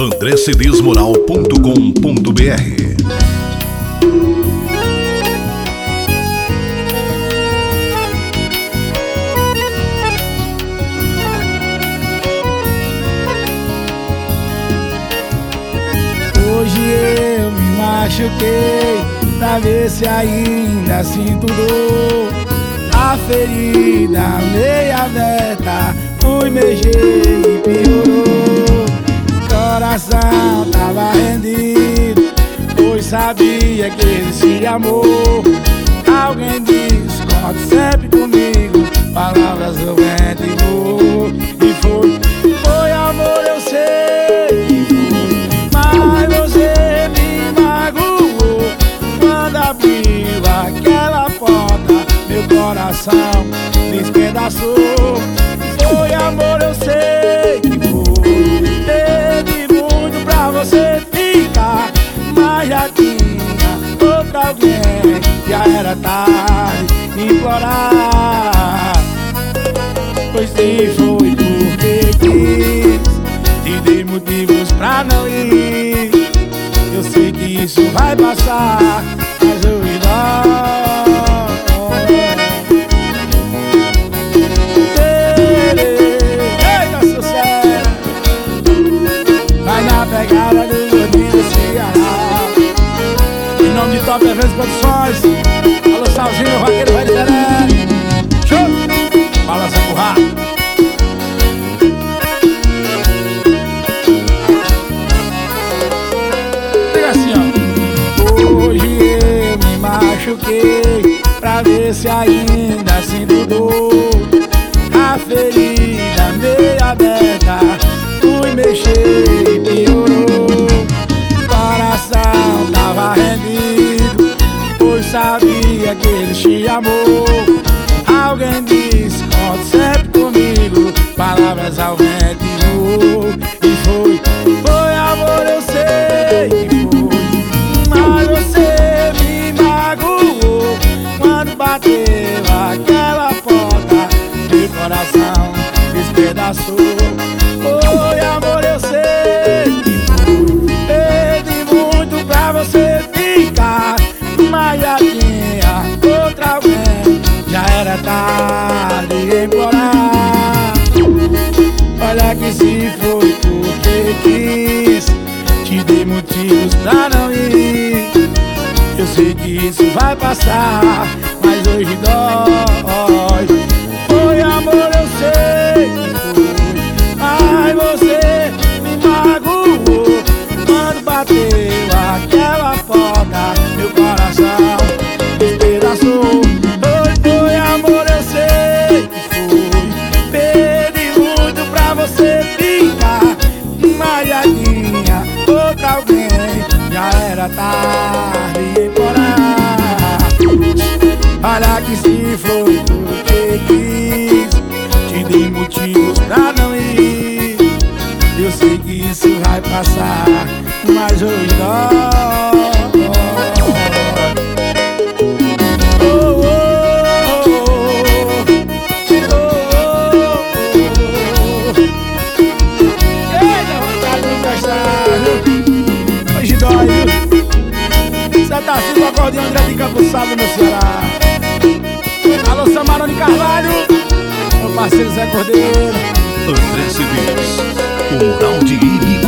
andrecedesmoral.com.br Hoje eu me machuquei pra ver se ainda sinto dor. A ferida meia aberta, fui mexer e piorou. Coração tava rendido, pois sabia que se amou. Alguém disse, conte sempre comigo, palavras eu vento e vou. E foi, foi amor, eu sei. Mas você me magoou Quando abriu aquela porta Meu coração despedaçou Foi amor, eu sei Era tarde de implorar. Pois se foi porque quis Te dei motivos pra não ir. Eu sei que isso vai passar Mas eu Eita, sucesso. Vai na pegada do gordinho Ceará. Em nome de Top Eventos Produções machuquei pra ver se ainda sinto dor. A ferida meio aberta, fui mexer e piorou. Coração tava rendido, pois sabia que ele te amou. Alguém disse, conte sempre comigo, palavras ao vento e. isso vai passar Mas hoje dói. Foi amor, eu sei que foi Mas você me magoou Quando bateu aquela porta Meu coração despedaçou. Foi, amor, eu sei que foi Pedi muito pra você ficar tinha outra alguém Já era tarde Olha que se foi porque quis. Te dei motivos pra não ir. Eu sei que isso vai passar Mas hoje dói Cê tá com acordeão direto de Campo no Ceará. Alô, Samarone Carvalho. Meu parceiro Zé Cordeiro. André Cedeiros, o Mural de Ibicoara